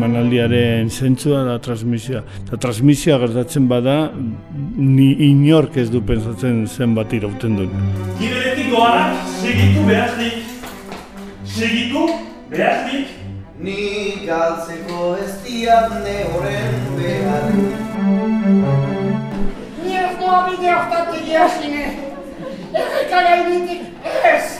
emanaldiaren zentzua da transmisioa. Eta transmisioa gertatzen bada, ni inork ez du pensatzen zenbat irauten duen. Giberetik doanak segitu behaznik. Segitu behaznik. Ni galtzeko ez diatne horren behar Ni ez doa bide hortatik jasine. Errekara iritik ez.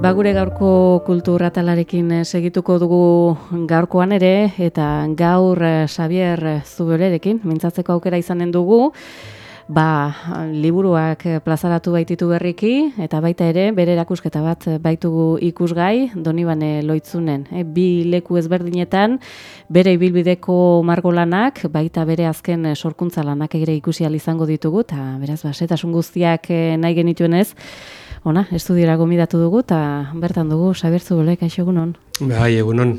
Ba gure gaurko kultura talarekin eh, segituko dugu gaurkoan ere eta gaur eh, Xavier Zubererekin mintzatzeko aukera izanen dugu. Ba, liburuak eh, plazaratu baititu berriki eta baita ere bere erakusketa bat baitugu ikusgai Donibane Loitzunen. E, bi leku ezberdinetan bere ibilbideko margolanak baita bere azken sorkuntza lanak ere ikusi izango ditugu eta beraz ba setasun guztiak nahi genituenez Ona, estudiora gomidatu dugu eta bertan dugu Xabertzu Bolek aixo egunon. Bai, egunon.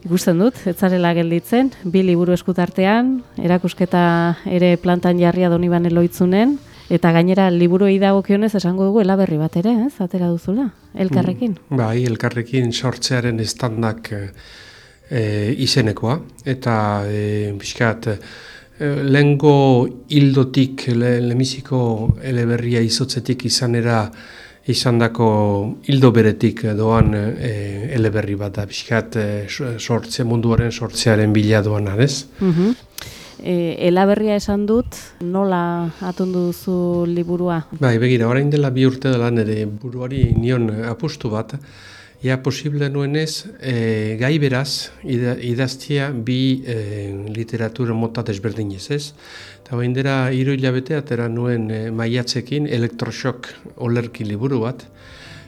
Ikusten dut, ez zarela gelditzen, bi liburu eskutartean, erakusketa ere plantan jarria Donibane Loitzunen, eta gainera liburuei dagokionez esango dugu elaberri bat ere, ez? Atera duzula, elkarrekin. Bai, elkarrekin sortzearen estandak e, izenekoa, eta e, pixkat, lehengo hildotik, le, lemiziko eleberria izotzetik izanera izandako hildo beretik doan e, eleberri bat da, pixkat e, sortze, munduaren sortzearen bila doan, ez? Mhm. E, elaberria esan dut, nola atundu duzu liburua? Bai, begira, orain dela bi urte dela nire buruari nion apustu bat, Ia posible nuenez, e, gai beraz, ida, idaztia bi e, literatura mota desberdinez ez. Eta bain dira, hiru hilabete atera nuen e, maiatzekin elektrosok olerki liburu bat,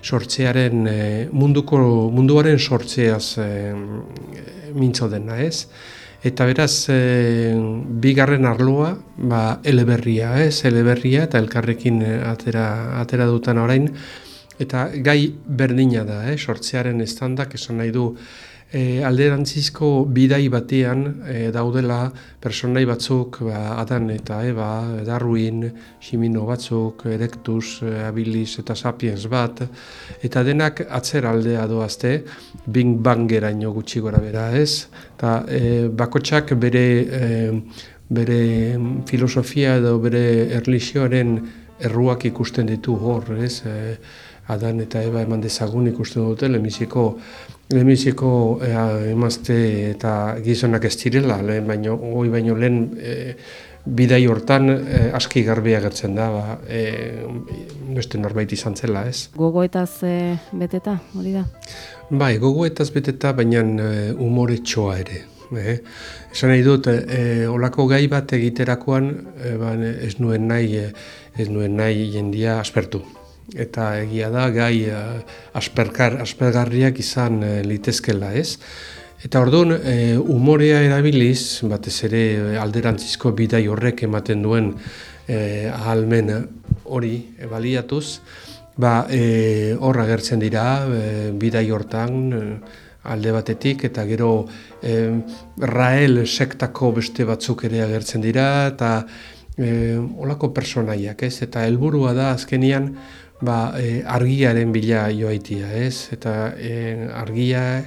sortzearen, e, munduko, munduaren sortzeaz e, mintzo dena ez. Eta beraz, e, bigarren arloa, ba, eleberria ez, eleberria eta elkarrekin atera, atera dutan orain, Eta gai berdina da, eh? sortzearen estandak esan nahi du e, alderantzizko bidai batean e, daudela personai batzuk, ba, Adan eta Eba, Darwin, Ximino batzuk, Erectus, Abilis eta Sapiens bat, eta denak atzer aldea doazte, Bing Bangeraino gutxi gora bera ez, eta e, bakotsak bere, e, bere filosofia edo bere erlizioaren erruak ikusten ditu hor, ez, e, Adan eta Eba eman dezagun ikusten dute lemiziko lemiziko emazte eta gizonak ez direla, lehen baino, oi baino lehen e, bidai hortan e, aski garbia gertzen da, ba, e, beste norbait izan zela, ez? Gogoetaz e, beteta, hori da? Bai, gogoetaz beteta, baina e, umore txoa ere. Eh? Esan nahi dut, e, olako gai bat egiterakoan e, ba, ez nuen nahi, ez nuen nahi jendia aspertu eta egia da gai uh, asperkar, aspergarriak izan uh, litezkela ez. Eta orduan, uh, umorea erabiliz, batez ere alderantzizko bidai horrek ematen duen uh, ahalmen hori baliatuz, ba, uh, horra gertzen dira uh, bidai hortan, alde batetik eta gero eh, Rael sektako beste batzuk ere agertzen dira eta eh, olako personaiak ez eta helburua da azkenian ba, e, argiaren bila joaitia, ez? Eta e, argia e,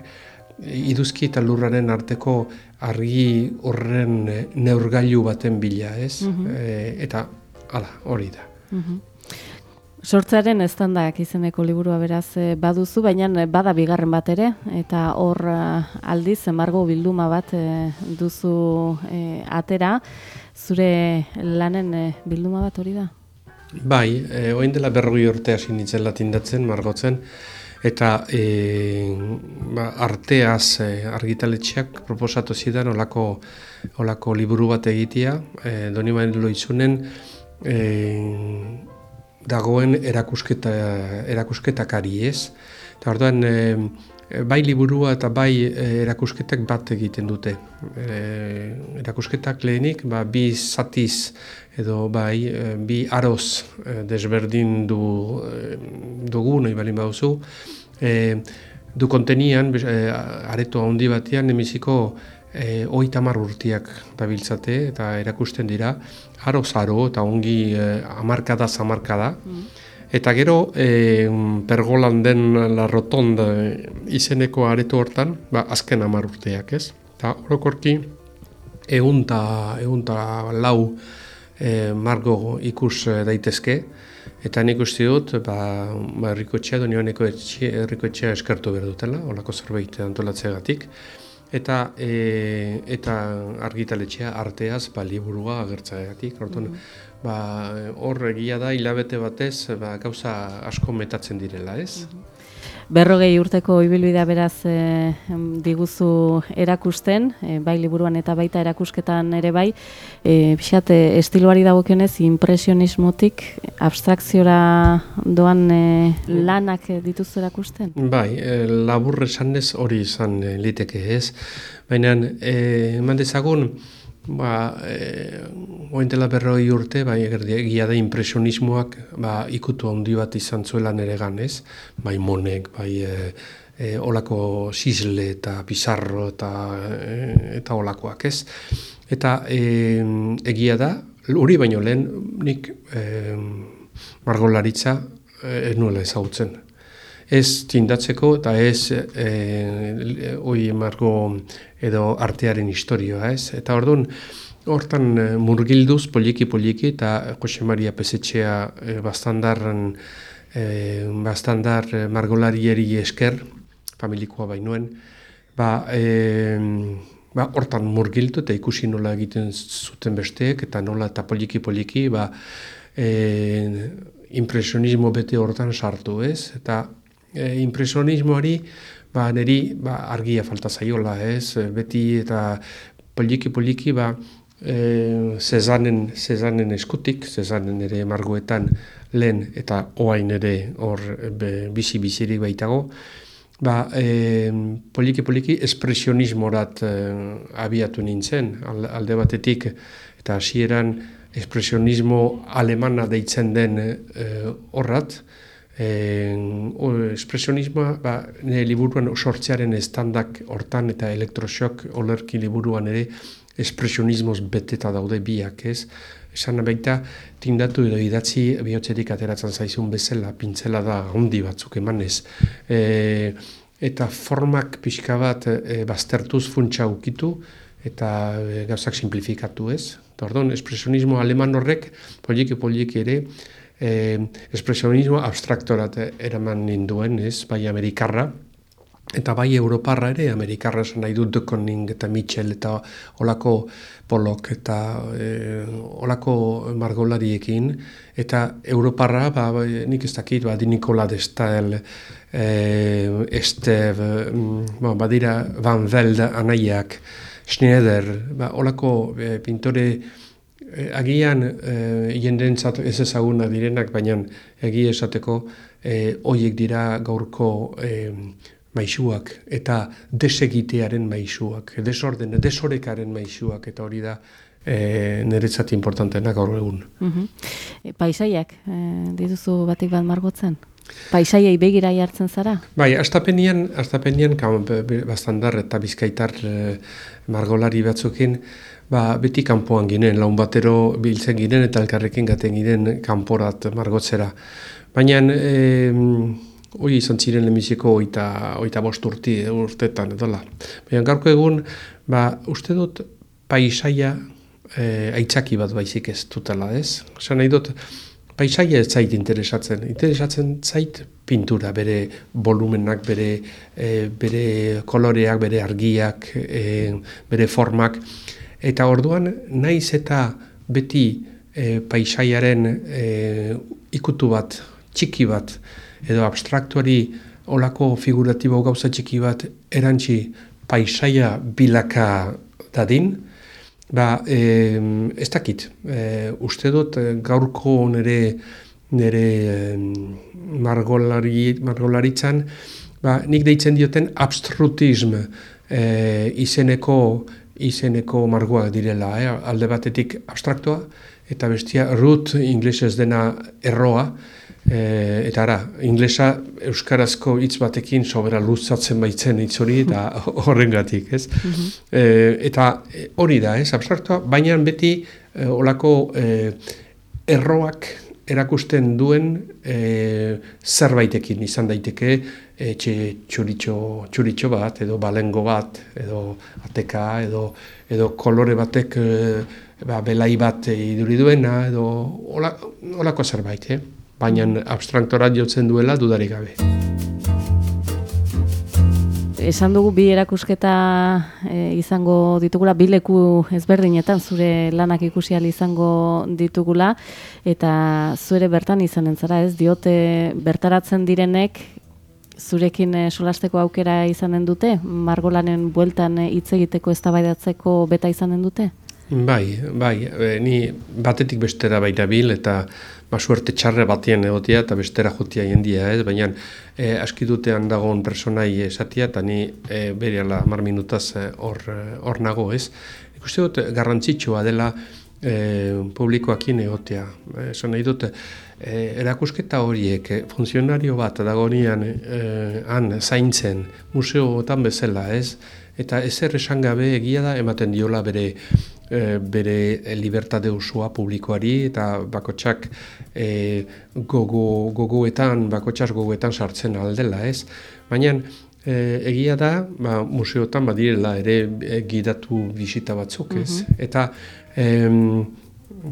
iduzki eta lurraren arteko argi horren e, neurgailu baten bila, ez? Mm eta hala, hori da. Mm Sortzaren estandak izeneko liburua beraz baduzu, baina bada bigarren bat ere, eta hor aldiz, emargo bilduma bat duzu atera, zure lanen bilduma bat hori da? Bai, e, oin dela berroi urte hasi nintzen latindatzen, margotzen, eta e, ba, arteaz e, argitaletxeak proposatu zidan olako, olako liburu bat egitea, e, doni bain loitzunen, e, dagoen erakusketa, erakusketakari ez. Eta orduan, e, e, bai liburua eta bai e, erakusketak bat egiten dute. E, erakusketak lehenik, ba, bi zatiz edo bai, bi aroz desberdin du, dugu, nahi balin bauzu, e, du kontenian, e, areto handi batean, emiziko e, oita urtiak dabiltzate eta erakusten dira, aroz aro eta ongi e, amarkada zamarkada, mm. Eta gero, e, pergolan den la rotonda izeneko areto hortan, ba, azken amar urteak, ez? Eta orokorki, egunta, egunta lau e, margo ikus daitezke, eta nik uste dut, ba, ba errikotxea, donioaneko errikotxea eskartu behar dutela, olako zerbait antolatzeagatik eta e, eta argitaletxea arteaz ba liburua agertzaegatik orduan mm. ba hor egia da hilabete batez ba gauza asko metatzen direla ez? Mm Berrogei urteko ibilbidea beraz e, diguzu erakusten, e, bai liburuan eta baita erakusketan ere bai, e, pixat, estiloari dagokionez impresionismotik abstrakziora doan e, lanak dituzu erakusten? Bai, e, labur esanez hori izan liteke ez, baina e, eman dezagun, ba, e, ointela berroi urte, bai, egia da impresionismoak ba, ikutu handi bat izan zuela nere ganez, bai monek, bai e, e, olako sisle eta pizarro eta, e, eta olakoak ez. Eta e, egia da, hori baino lehen nik e, margolaritza ez nuela ezagutzen ez tindatzeko eta ez e, oi margo edo artearen historioa, ez? Eta orduan, hortan e, murgilduz poliki-poliki eta Jose Maria Pesetxea e, bastandarren e, bastandar margolarieri esker, familikoa bainuen, ba, e, ba, hortan murgildu eta ikusi nola egiten zuten besteek eta nola eta poliki-poliki ba, e, impresionismo bete hortan sartu ez, eta e, impresionismoari ba, niri ba, argia falta zaiola, ez? Beti eta poliki poliki ba, e, zezanen, zezanen eskutik, zezanen ere margoetan lehen eta oain ere hor bizi-bizirik baitago, ba, e, poliki poliki espresionismorat e, abiatu nintzen, alde batetik eta hasieran espresionismo alemana deitzen den e, horrat, espresionismoa ba, liburuan sortzearen estandak hortan eta elektrosok olerki liburuan ere espresionismoz beteta daude biak ez. Esan baita, tindatu edo idatzi bihotzetik ateratzen zaizun bezala, pintzela da handi batzuk emanez. E, eta formak pixka bat e, baztertuz funtsa ukitu eta e, gauzak simplifikatu ez. Tordon, espresionismo aleman horrek, poliki-poliki ere, e, espresionismo abstraktorat eraman ninduen, ez, bai amerikarra, eta bai europarra ere, amerikarra esan nahi dut Dukoning eta Mitchell eta olako polok eta e, olako margolariekin, eta europarra, ba, nik ez dakit, ba, di Nikola Destel, e, Estev, mm, ba, badira Van Velde anaiak, Schneider, ba, olako e, pintore, Eh, agian e, jendentzat ez ezaguna direnak, baina egi esateko e, hoiek dira gaurko e, maisuak eta desegitearen maisuak, desorden, desorekaren maisuak eta hori da e, niretzat importanteena gaur egun. Mm paisaiak, e, dituzu batik bat margotzen? Paisaiei begira jartzen zara? Bai, astapenian, astapenian bastandar eta bizkaitar margolari batzukin, ba, beti kanpoan ginen, laun batero biltzen ginen eta elkarrekin gaten ginen kanporat margotzera. Baina, e, hoi izan ziren lemiziko oita, oita bost urti, urtetan, edola. Baina, garko egun, ba, uste dut, paisaia e, aitzaki bat baizik ez dutela, ez? Osa nahi dut, paisaia ez zait interesatzen. Interesatzen zait pintura, bere volumenak, bere, e, bere koloreak, bere argiak, e, bere formak. Eta orduan, naiz eta beti e, paisaiaren e, ikutu bat, txiki bat, edo abstraktuari olako figuratibo gauza txiki bat erantzi paisaia bilaka dadin, ba, e, ez dakit, e, uste dut gaurko nire, nire margolari, margolaritzan, ba, nik deitzen dioten abstrutism e, izeneko izeneko margoak direla, eh? alde batetik abstraktoa, eta bestia root inglesez dena erroa, e, eta ara, inglesa euskarazko hitz batekin sobera luzatzen baitzen hitz hori, eta horrengatik, ez? e, eta hori da, ez, abstraktoa, baina beti e, olako e, erroak erakusten duen e, zerbaitekin izan daiteke etxe txuritxo, txuritxo bat edo balengo bat edo ateka edo, edo kolore batek e, ba, belai bat iduri duena edo olako zerbait, eh? baina abstraktorat jotzen duela dudarik gabe esan dugu bi erakusketa e, izango ditugula, bi leku ezberdinetan zure lanak ikusi izango ditugula, eta zure bertan izanen zara, ez? Diote bertaratzen direnek zurekin e, solasteko aukera izanen dute, margolanen bueltan e, hitz egiteko eztabaidatzeko beta izanen dute? Bai, bai, e, ni batetik bestera baita bil eta ba, suerte txarre batien egotia eta bestera jutia jendia, ez? baina e, askidutean dagoen personai esatia eta ni e, bere ala mar minutaz e, hor e, nago, ez? Ikuste dut garrantzitsua dela e, publikoakin egotea. Esan nahi dut, e, erakusketa horiek, e, funtzionario bat dagonian e, han zaintzen, museoetan bezala, ez? Eta ezer esan gabe egia da ematen diola bere e, bere libertade osoa publikoari eta bakotsak e, gogo, gogoetan, bakotsak gogoetan sartzen aldela, ez? Baina e, egia da, ba, museotan badirela ere e, gidatu bisita batzuk, ez? Mhm. Eta e,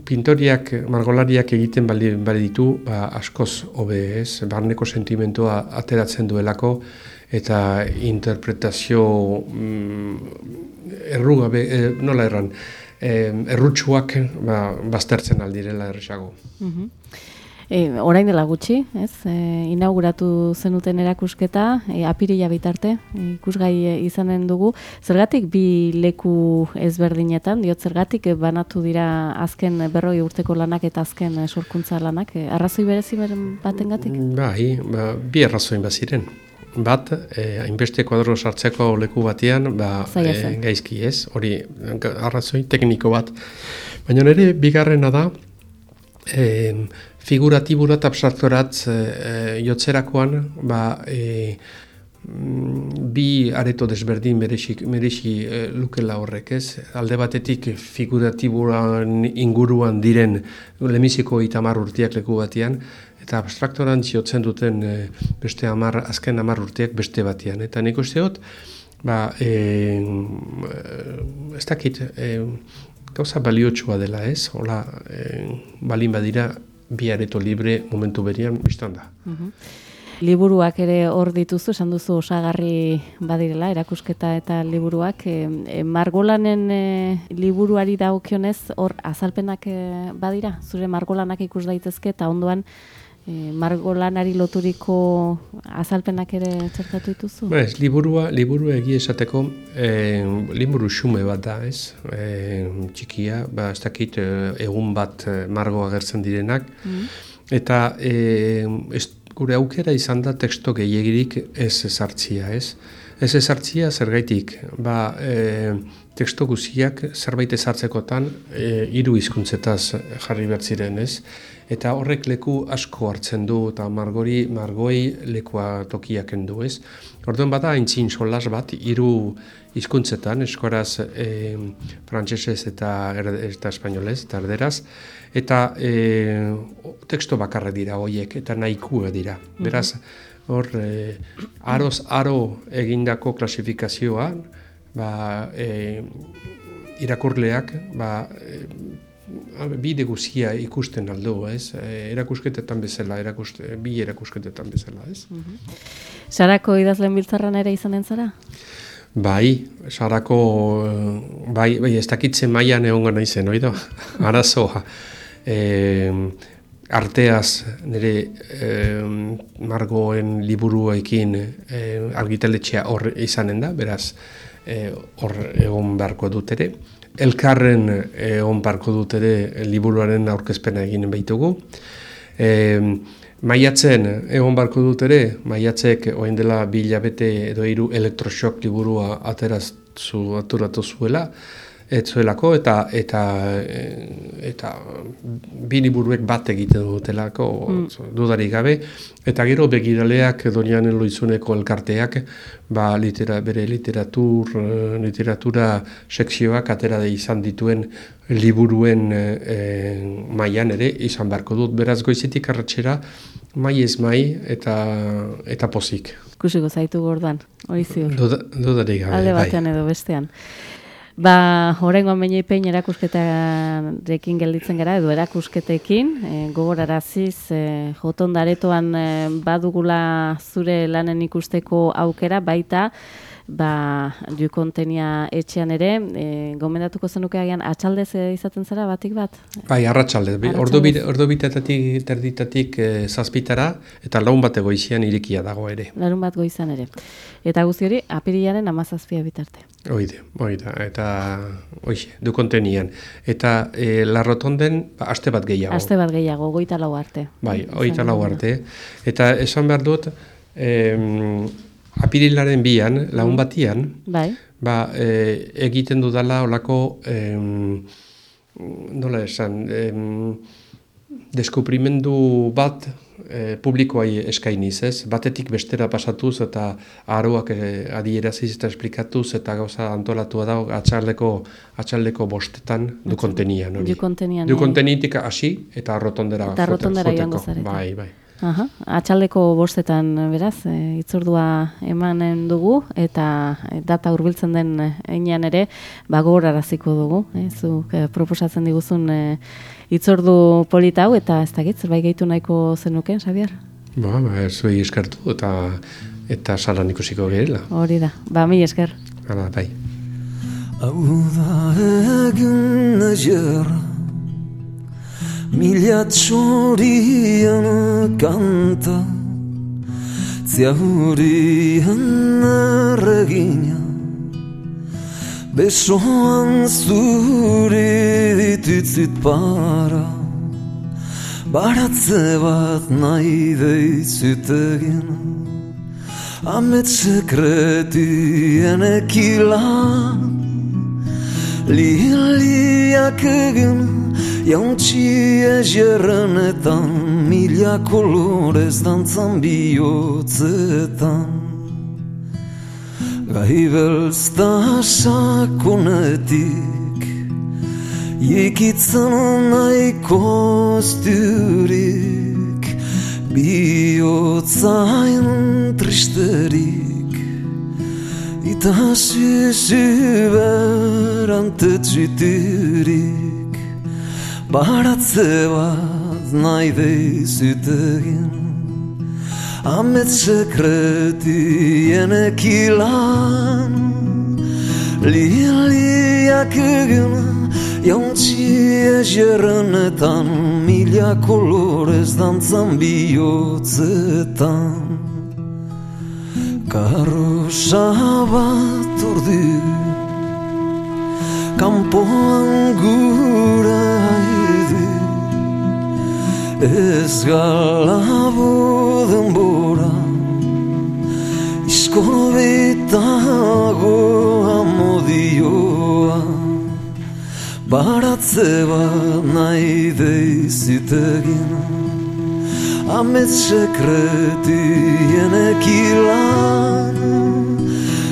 pintoriak, margolariak egiten bali, bali ditu, ba, askoz hobe, ez? Barneko sentimentua ateratzen duelako, eta interpretazio mm, errugabe, e, nola erran, errutsuak ba, baztertzen aldirela erresago. Mm orain dela gutxi, ez? E, inauguratu zenuten erakusketa, e, apirila bitarte, ikusgai izanen dugu. Zergatik bi leku ezberdinetan, diot zergatik banatu dira azken berroi urteko lanak eta azken sorkuntza lanak, e, arrazoi berezi batengatik? Bai, ba, bi arrazoin baziren bat, eh, hainbeste kuadro sartzeko leku batean, ba, eh, gaizki ez, hori arrazoi tekniko bat. Baina nire bigarrena da, eh, figuratiburat eta abstraktorat eh, jotzerakoan, ba, eh, bi areto desberdin merexi e, lukela horrek, ez? Alde batetik figuratiburan inguruan diren lemiziko itamar urtiak leku batean, eta abstraktoran ziotzen duten e, beste amar, azken amar urteak beste batean. Eta nik uste dut, ba, e, ez dakit, e, gauza baliotsua dela ez, hola, e, balin badira, bi areto libre momentu berian, biztan da. Mhm. Liburuak ere hor dituzu, esan duzu osagarri badirela, erakusketa eta liburuak. E, margolanen e, liburuari dagokionez hor azalpenak badira? Zure margolanak ikus daitezke eta ondoan e, margolanari loturiko azalpenak ere txertatu dituzu? Ba ez, liburua, liburu egi esateko e, liburu xume bat da, ez? E, txikia, ba, ez dakit egun bat margo agertzen direnak, mm. eta e, ez, gure aukera izan da teksto gehiagirik ez ezartzia, ez? Ez ezartzia zergaitik, ba, e, teksto guziak zerbait ezartzekotan e, hiru hizkuntzetaz jarri behar ziren, ez? Eta horrek leku asko hartzen du eta margori margoi lekua tokiak du, ez? Orduan bada aintzin solas bat hiru hizkuntzetan eskoraz e, frantsesez eta eta espainolez eta erderaz eta e, teksto bakarra dira hoiek eta nahikua dira. Mhm. Beraz hor e, aros aro egindako klasifikazioan ba, e, irakurleak ba, e, bide guzia ikusten aldo, ez? E, erakusketetan bezala, erakuste, bi erakusketetan bezala, ez? Mm Sarako idazlen biltzarran ere izanen zara? Bai, sarako, bai, bai, ez dakitzen maian egon gana izen, oido? Arazoa. E, arteaz, nire e, margoen liburuekin e, argitaletxea hor izanen da, beraz, hor egon beharko dut ere elkarren egon parko dut ere liburuaren aurkezpena eginen baitugu. E, Maiatzen, egon barko dut ere, maiatzek oen dela bi hilabete edo hiru elektroshock liburua aterazzu aturatu zuela, ez zuelako, eta eta eh, eta bi liburuek bat egiten dutelako, dudarik gabe, eta gero begiraleak donian loizuneko elkarteak, ba, litera, bere literatur, eh, literatura sekzioak atera de izan dituen liburuen e, mailan ere izan beharko dut. Beraz goizetik arratxera, mai ez mai eta, eta pozik. Ikusiko zaitu gordan, hori ziur. Duda- Dudarik gabe, alde bai. batean edo bestean. Ba, horrengoan baina ipein erakusketarekin gelditzen gara, edo erakusketekin, e, gogoraraziz, e, joton daretoan e, badugula zure lanen ikusteko aukera, baita, ba, dukontenia etxean ere, e, gomendatuko zenuke agian atxaldez e, izaten zara batik bat? Bai, Arratsaldez. Ordu bit- ordu bitetatik terditatik e, zazpitara eta laun bate goizian irikia dago ere. Larun bat goizan ere. Eta guzti hori, apirilaren amazazpia bitarte. Oide, oide, eta oixe, du kontenian. Eta e, larrotonden, ba, aste bat gehiago. Aste bat gehiago, goita lau arte. Bai, Izango oita lau arte. Eta esan behar dut, em, apirilaren bian, laun batian, Bai, ba, e, egiten dudala olako, em, nola esan, em, deskuprimendu bat e, publikoai eskainiz, ez? Batetik bestera pasatuz eta aroak e, adieraziz eta esplikatuz eta gauza antolatua dago atxaldeko, atxaldeko bostetan du kontenian. Du kontenian, Du kontenitik hasi eta arrotondera Eta arrotondera joango zarete. Bai, bai. Aha, atxaldeko bostetan beraz, e, itzordua emanen dugu eta e, data hurbiltzen den einean ere bagoraraziko dugu, e, zuk e, proposatzen diguzun e, itzordu polita hau eta ez dakit zerbait gehitu nahiko zenuken, Xabier? Ba, ba, zuei eskertu eta eta salan ikusiko gerela. Hori da. Ba, mi esker. Hala, bai. Hau da egin Mila txorian kanta Ziaurien erregina Besoan zure ditutzit para Baratze bat nahi deizut egin Amets sekretien Liliak egin jauntxi ejerrenetan Mila kolorez dantzan bihotzetan. Gai belzta sakonetik Ikitzen nahiko zturik Bihotzain tristerik Ita siziberante txiturik Baratze bat nahi deizut egin Amets sekretien ekilan Liliak egin jauntxi ejerrenetan Mila kolorez dantzan bihotzetan Karrosa bat ordu Kampoan gura haidu Ez galabo denbora Iskorbetago amodioa Baratze bat nahi deizit egin Amets sekretien ekilan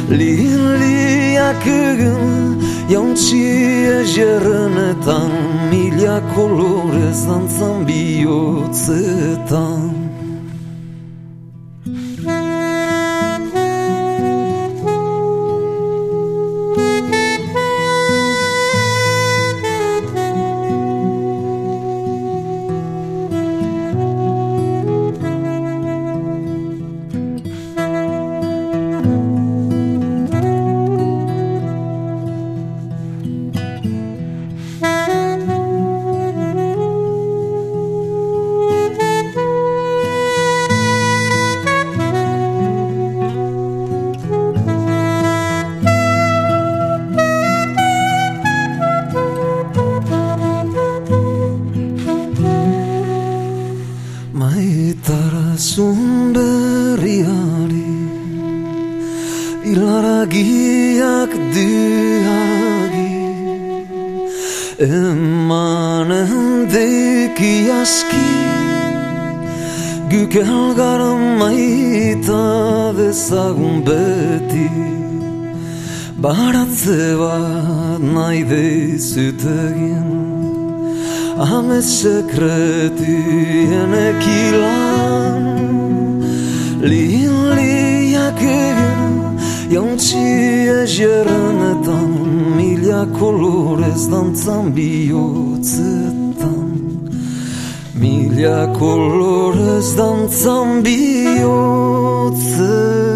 Liliak egin jauntxi ejerrenetan Mila Zaitara zunberriari Ilaragiak diagi Emanen deki aski Guk elgara maita bezagun beti Baratze bat nahi dezut egin Amez sekretien ekilan Lin liak egin Jauntzi egerenetan Mila kolorez dantzan bihotzetan Mila kolorez dantzan bihotzetan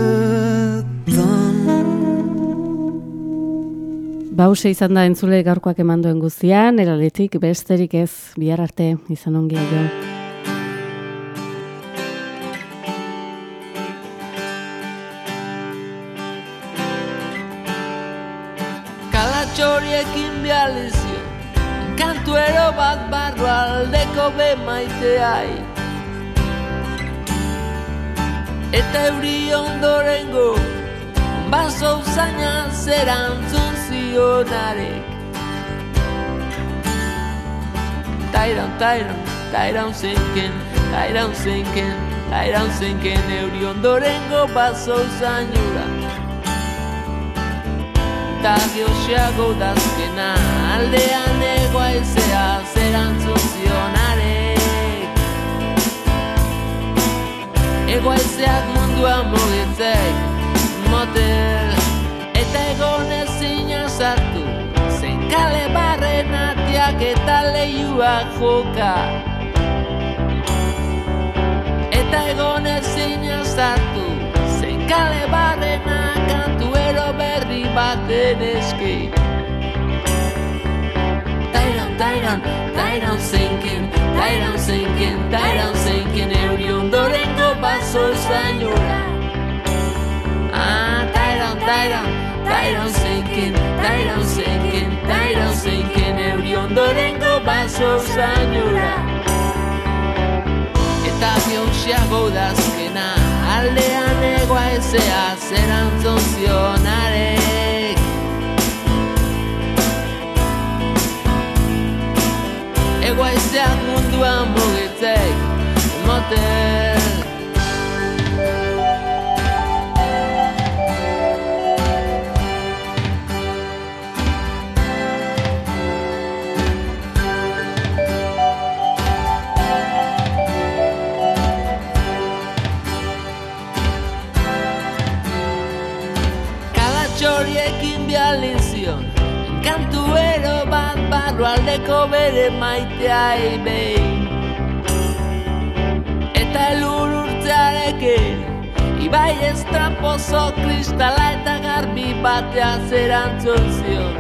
Bause izan da entzule gaurkoak emanduen guztian, eraletik besterik ez bihar arte izan ongi jo. Kalatxoriekin bializio Kantuero bat barro aldeko be maiteai Eta euri ondorengo Baso usaina zerantzun zionarek Tairan, tairan, tairan zenken Tairan zenken, tairan zenken Euri ondorengo baso usainura Eta geoxeago dazkena Aldean egoaizea zerantzun zionarek Egoaizeak mundua mugitzek motel. Eta egon ezina sartu Zen kale barren atiak eta lehiuak joka. Eta egon ezina sartu Zen kale barrena kantuero berri baten eski. Tairan, tairan, zenken Tairan zenken, tairan zenken Euri ondorengo baso zainura Tyron, Tyron, Tyron sinking, Tyron sinking, Tyron sinking Euri ondorengo baso zainura. Eta bionxiago dazkena Aldean egoa ezea zerantzun zionarek. Egoa ezeak munduan mugitzek Motel Kalatxoriekin bializion Kantuero bat barro aldeko bere maiteai behin. Eta elur urtzearekin Ibai estrapozo kristala eta garbi batea zerantzun zion.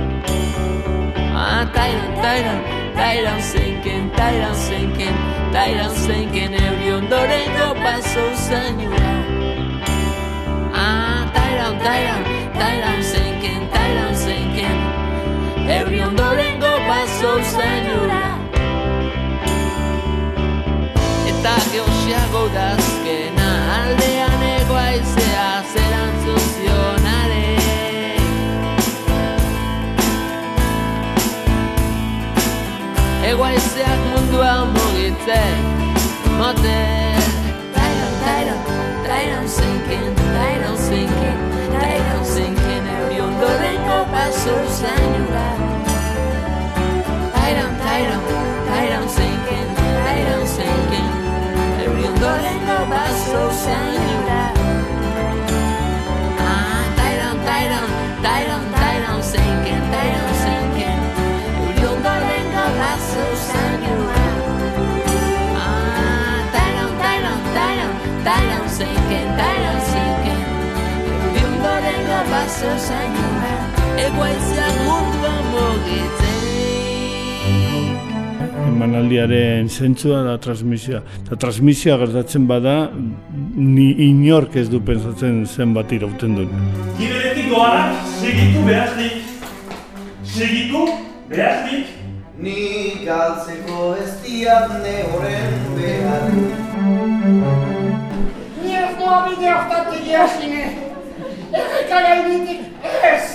Ah, tairan, tairan, tairan zenken, tairan zenken, tairan zenken Euri ondorengo baso zainura Ah, tairan, tairan, tairan zenken Euri ondorengo baso zainura Eta geoxiago dazkena aldean egoaizea zerantzun zionarek Egoaizeak munduan mugitzen motel Tairan, tairan, tairan ondorengo baso zainura Tairan, tairan, tairan zinken, tairan zinken Euri ondorengo baso zainura Ah, tairan, tairan, tairan, tairan zinken, tairan zinken Euri ondorengo baso zainura Ah, tairan, tairan, tairan, tairan zinken, tairan zinken Euri ondorengo baso zainura Egoaizeak munduan mugitzen emanaldiaren zentzua da transmisioa. Eta transmisioa gertatzen bada, ni inork ez du pensatzen zenbat irauten duen. Giberetik doanak segitu behaznik. Segitu behaznik. Ni galtzeko ez diat ne horren behar Ni ez doa bide hortatik jasine. Errekara initik ez.